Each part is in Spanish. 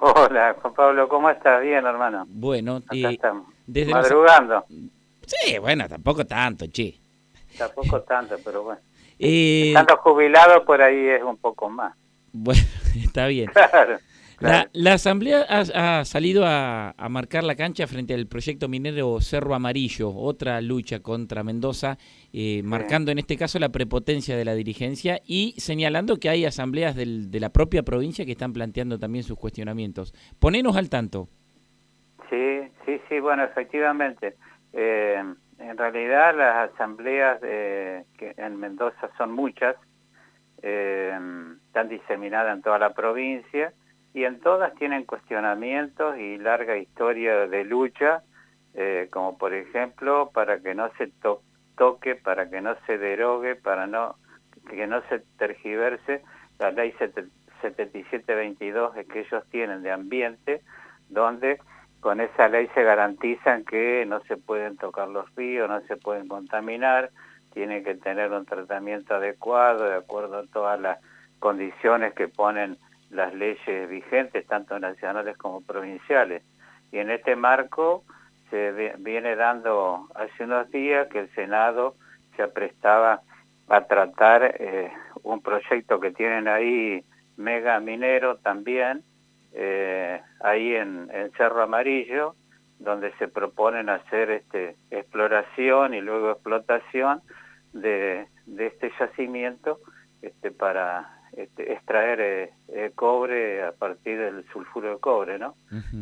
Hola, Juan Pablo, ¿cómo estás? Bien, hermano. Bueno, Acá y estamos. desde los- Madrugando. Sí, bueno, tampoco tanto, che. Tampoco tanto, pero bueno. Eh, Estando jubilado por ahí es un poco más. bueno, está bien. Claro. La, claro. la Asamblea ha, ha salido a, a marcar la cancha frente al proyecto minero Cerro Amarillo, otra lucha contra Mendoza, eh, marcando en este caso la prepotencia de la dirigencia y señalando que hay asambleas del- de la propia provincia que están planteando también sus cuestionamientos. Ponenos al tanto. Sí, sí, sí, bueno, efectivamente. Eh, en realidad las asambleas eh, que en Mendoza son muchas, eh, están diseminadas en toda la provincia y en todas tienen cuestionamientos y larga historia de lucha, eh, como por ejemplo para que no se to- toque, para que no se derogue, para no que no se tergiverse la ley 7722 que ellos tienen de ambiente, donde con esa ley se garantizan que no se pueden tocar los ríos, no se pueden contaminar, tiene que tener un tratamiento adecuado de acuerdo a todas las condiciones que ponen las leyes vigentes, tanto nacionales como provinciales. Y en este marco se vi- viene dando hace unos días que el Senado se aprestaba a tratar eh, un proyecto que tienen ahí mega minero también, eh, ahí en, en Cerro Amarillo, donde se proponen hacer este exploración y luego explotación de, de este yacimiento este, para este, extraer eh, eh, cobre a partir del sulfuro de cobre, ¿no?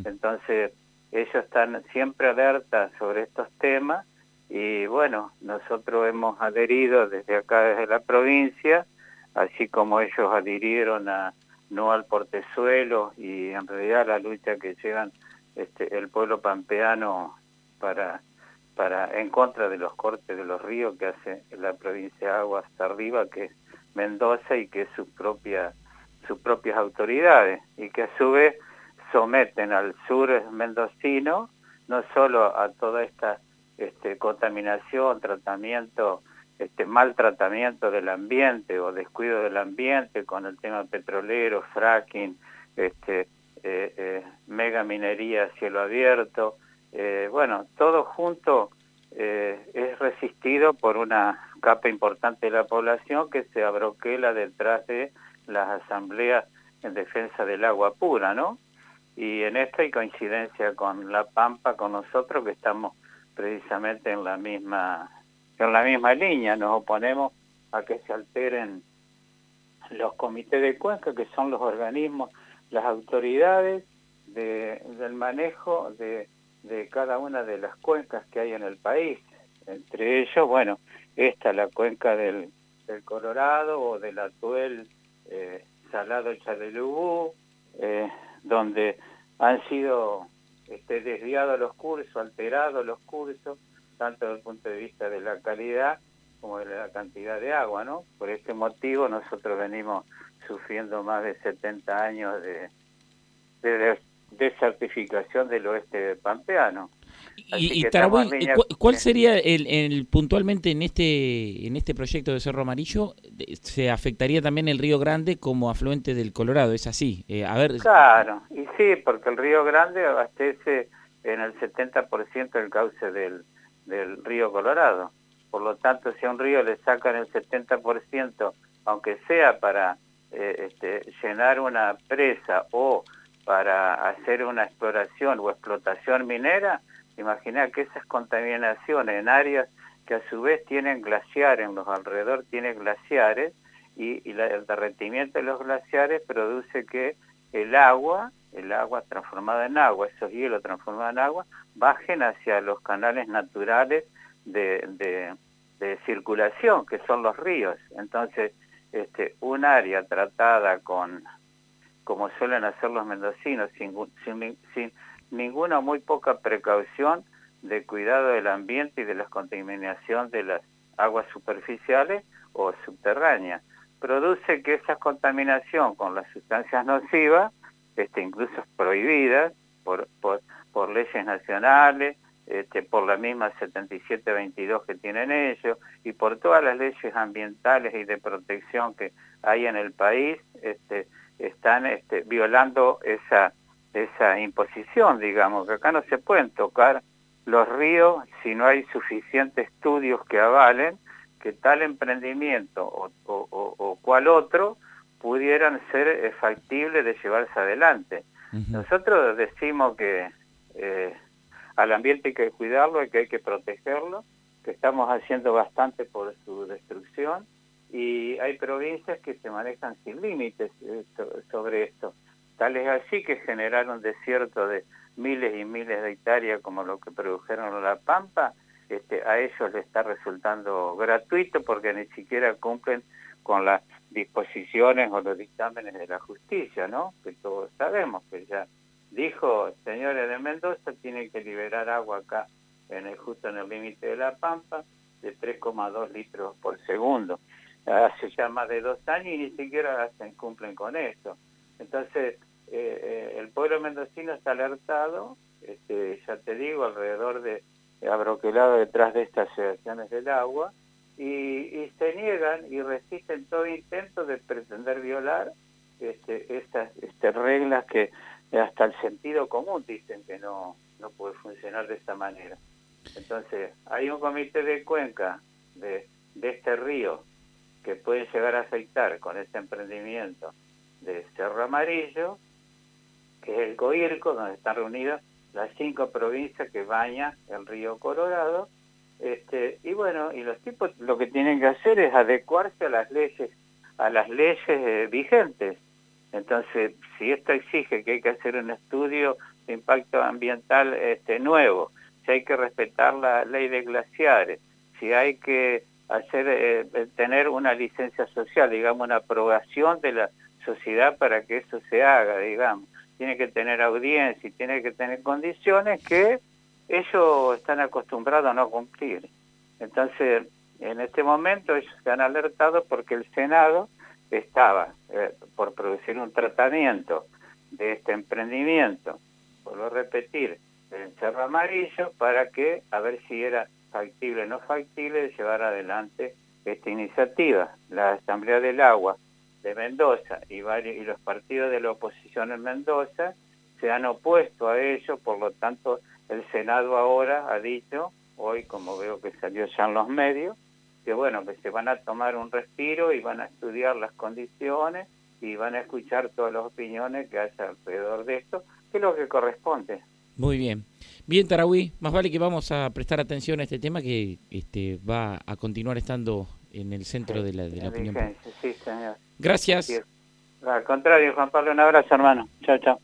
Entonces, ellos están siempre alertas sobre estos temas y bueno, nosotros hemos adherido desde acá, desde la provincia, así como ellos adhirieron a no al portezuelo y en realidad la lucha que llevan este, el pueblo pampeano para para en contra de los cortes de los ríos que hace la provincia de Agua hasta arriba, que Mendoza y que su propia sus propias autoridades y que a su vez someten al sur mendocino no solo a toda esta este, contaminación, tratamiento, este maltratamiento del ambiente o descuido del ambiente con el tema petrolero, fracking, este, eh, eh, mega minería cielo abierto, eh, bueno, todo junto eh, es resistido por una capa importante de la población que se abroquela detrás de las asambleas en defensa del agua pura, ¿no? Y en esto hay coincidencia con La Pampa, con nosotros que estamos precisamente en la misma en la misma línea, nos oponemos a que se alteren los comités de cuenca, que son los organismos, las autoridades de, del manejo de, de cada una de las cuencas que hay en el país. Entre ellos, bueno, esta, la cuenca del, del Colorado o del Atuel eh, Salado Chalelubú, eh, donde han sido este, desviados los cursos, alterados los cursos, tanto desde el punto de vista de la calidad como de la cantidad de agua, ¿no? Por este motivo nosotros venimos sufriendo más de 70 años de desertificación del oeste pampeano. Y, y línea- ¿cu- ¿cuál sería el, el- puntualmente en este en este proyecto de Cerro Amarillo? Se afectaría también el Río Grande como afluente del Colorado, es así. Eh, a ver, Claro, y sí, porque el Río Grande abastece en el 70% del cauce del, del río Colorado. Por lo tanto, si a un río le sacan el 70%, aunque sea para eh, este, llenar una presa o para hacer una exploración o explotación minera, imagina que esas contaminaciones en áreas que a su vez tienen glaciares, en los alrededor tienen glaciares, y, la- el derretimiento de los glaciares produce que el agua, el agua transformada en agua, esos hielos transformados en agua, bajen hacia los canales naturales de, de- de circulación, que son los ríos. Entonces, este, un área tratada con, como suelen hacer los mendocinos, sin, sin, sin ninguna muy poca precaución de cuidado del ambiente y de la contaminación de las aguas superficiales o subterráneas. Produce que esa contaminación con las sustancias nocivas, este, incluso prohibidas por, por, por leyes nacionales, este, por la misma 7722 que tienen ellos y por todas las leyes ambientales y de protección que hay en el país, están este, violando esa, esa imposición, digamos, que acá no se pueden tocar los ríos si no hay suficientes estudios que avalen que tal emprendimiento o, o, cual otro pudieran ser factibles de llevarse adelante. Nosotros decimos que eh, al ambiente hay que cuidarlo y que hay que protegerlo, que estamos haciendo bastante por su destrucción y hay provincias que se manejan sin límites eh, sobre esto. Tal es así que generaron desierto de miles y miles de hectáreas como lo que produjeron La Pampa, este, a ellos les está resultando gratuito porque ni siquiera cumplen con las disposiciones o los dictámenes de la justicia, ¿no? Que todos sabemos que ya dijo, señores de Mendoza, tienen que liberar agua acá, en el, justo en el límite de La Pampa, de 3,2 litros por segundo. Hace ya más de dos años y ni siquiera se cumplen con eso. Entonces, eh, eh, el pueblo mendocino está alertado, este, ya te digo, alrededor de abroquelado detrás de estas sedaciones del agua, y, se niegan y resisten todo intento de pretender violar este, estas este, reglas que hasta el sentido común dicen que no, no puede funcionar de esta manera. Entonces, hay un comité de cuenca de, de este río que puede llegar a afectar con este emprendimiento de Cerro Amarillo, que es el COIRCO, donde están reunidas las cinco provincias que baña el río Colorado, este, y bueno, y los tipos lo que tienen que hacer es adecuarse a las leyes, a las leyes eh, vigentes. Entonces, si esto exige que hay que hacer un estudio de impacto ambiental este, nuevo, si hay que respetar la ley de glaciares, si hay que hacer eh, eh, tener una licencia social, digamos, una aprobación de la sociedad para que eso se haga, digamos, tiene que tener audiencia y tiene que tener condiciones que ellos están acostumbrados a no cumplir. Entonces, en este momento ellos se han alertado porque el Senado estaba eh, por producir un tratamiento de este emprendimiento, vuelvo a repetir, el Cerro Amarillo, para que, a ver si era factible o no factible, llevar adelante esta iniciativa. La Asamblea del Agua de Mendoza y, varios, y los partidos de la oposición en Mendoza se han opuesto a ello, por lo tanto el Senado ahora ha dicho, hoy como veo que salió ya en los medios, que bueno, que se van a tomar un respiro y van a estudiar las condiciones y van a escuchar todas las opiniones que haya alrededor de esto, que es lo que corresponde. Muy bien. Bien, Tarahui, más vale que vamos a prestar atención a este tema que este, va a continuar estando en el centro de la, de la opinión. Sí, señor. Gracias. Al contrario, Juan Pablo, un abrazo, hermano. Chao, chao.